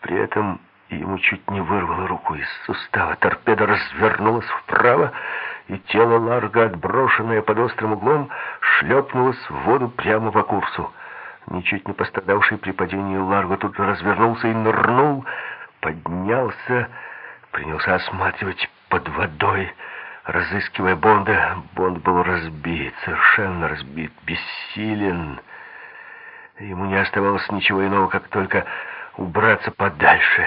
При этом ему чуть не вырвало руку из сустава. Торпеда развернулась вправо, и тело Ларга, отброшенное под острым углом, шлепнулось в воду прямо по курсу. Ничуть не пострадавший при падении Ларго тут же развернулся и нырнул, поднялся, принялся осматривать под водой, разыскивая Бонда. Бонд был разбит, совершенно разбит, бессилен. Ему не оставалось ничего иного, как только убраться подальше,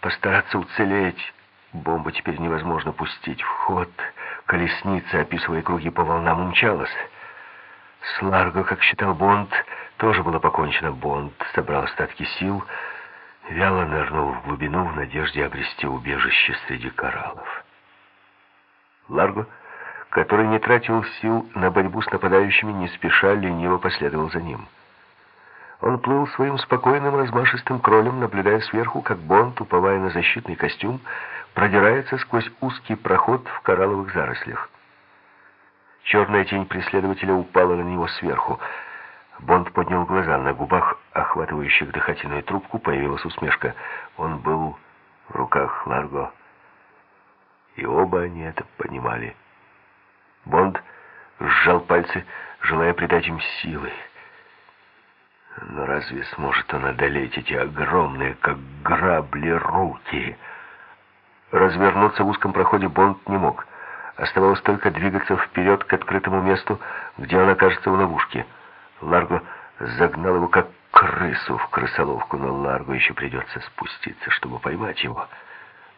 постараться уцелеть. Бомбу теперь невозможно пустить в ход. Колесница, описывая круги по волнам, умчалась. С Ларго, как считал Бонд, тоже было покончено. Бонд собрал остатки сил, вяло нырнул в глубину в надежде обрести убежище среди кораллов. Ларго, который не тратил сил на борьбу с нападающими, не спеша лениво последовал за ним. Он плыл своим спокойным размашистым кролем, наблюдая сверху, как Бонд, уповая на защитный костюм, продирается сквозь узкий проход в коралловых зарослях. Черная тень преследователя упала на него сверху. Бонд поднял глаза. На губах, охватывающих дыхательную трубку, появилась усмешка. Он был в руках Ларго. И оба они это понимали. Бонд сжал пальцы, желая придать им силы. Но разве сможет он одолеть эти огромные, как грабли, руки? Развернуться в узком проходе Бонд не мог. Оставалось только двигаться вперед к открытому месту, где он окажется в ловушке. Ларго загнал его как крысу в крысоловку, но Ларго еще придется спуститься, чтобы поймать его.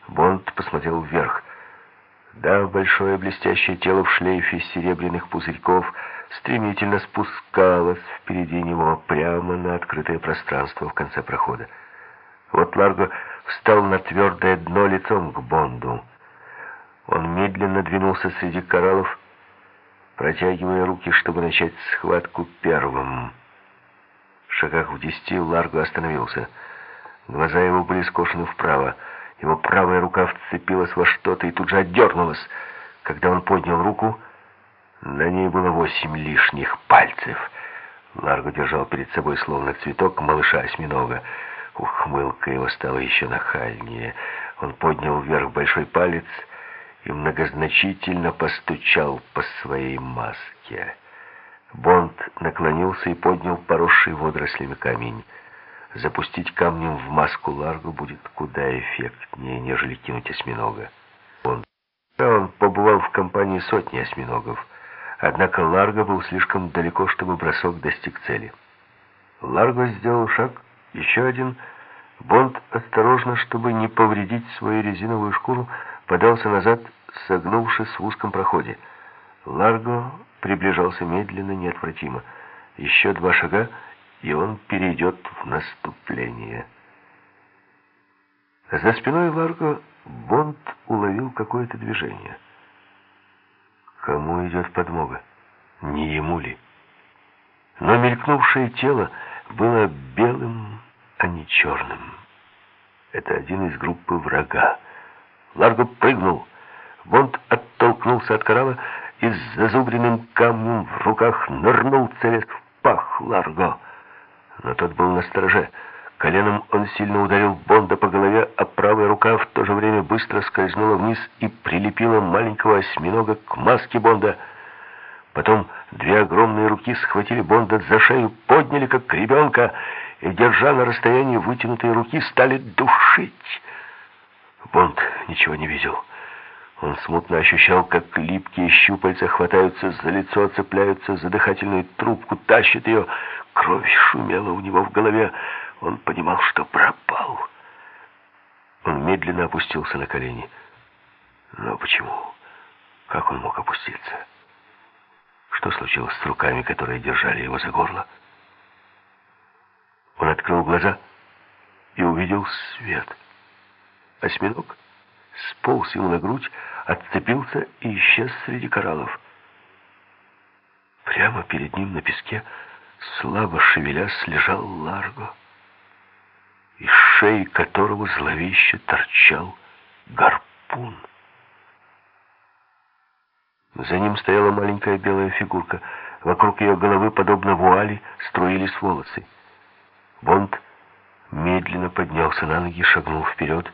Бонд посмотрел вверх. Да, большое блестящее тело в шлейфе серебряных пузырьков стремительно спускалось впереди него прямо на открытое пространство в конце прохода. Вот Ларго встал на твердое дно лицом к Бонду. Он медленно двинулся среди кораллов, протягивая руки, чтобы начать схватку первым. В шагах в десяти Ларго остановился. Глаза его были скошены вправо. Его правая рука вцепилась во что-то и тут же отдернулась. Когда он поднял руку, на ней было восемь лишних пальцев. Ларго держал перед собой словно цветок малыша-осьминога. Ухмылка его стала еще нахальнее. Он поднял вверх большой палец и многозначительно постучал по своей маске. Бонд наклонился и поднял поросший водорослями камень. Запустить камнем в маску Ларго будет куда эффектнее, нежели кинуть осьминога. Он, он побывал в компании сотни осьминогов, однако Ларго был слишком далеко, чтобы бросок достиг цели. Ларго сделал шаг, еще один. Бонд осторожно, чтобы не повредить свою резиновую шкуру, подался назад, согнувшись в узком проходе. Ларго приближался медленно, неотвратимо. Еще два шага, и он перейдет в наступление. За спиной Ларго Бонд уловил какое-то движение. Кому идет подмога? Не ему ли? Но мелькнувшее тело было белым, а не черным. Это один из группы врага. Ларго прыгнул. Бонд оттолкнулся от коралла и с зазубренным камнем в руках нырнул целясь в пах Ларго но тот был на стороже. Коленом он сильно ударил Бонда по голове, а правая рука в то же время быстро скользнула вниз и прилепила маленького осьминога к маске Бонда. Потом две огромные руки схватили Бонда за шею, подняли как ребенка и, держа на расстоянии вытянутые руки, стали душить. Бонд ничего не видел. Он смутно ощущал, как липкие щупальца хватаются за лицо, цепляются за дыхательную трубку, тащат ее. Кровь шумела у него в голове. Он понимал, что пропал. Он медленно опустился на колени. Но почему? Как он мог опуститься? Что случилось с руками, которые держали его за горло? Он открыл глаза и увидел свет. Осьминог сполз ему на грудь, отцепился и исчез среди кораллов. Прямо перед ним на песке, слабо шевелясь, лежал Ларго, из шеи которого зловеще торчал гарпун. За ним стояла маленькая белая фигурка. Вокруг ее головы, подобно вуали, струились волосы. Бонд медленно поднялся на ноги, шагнул вперед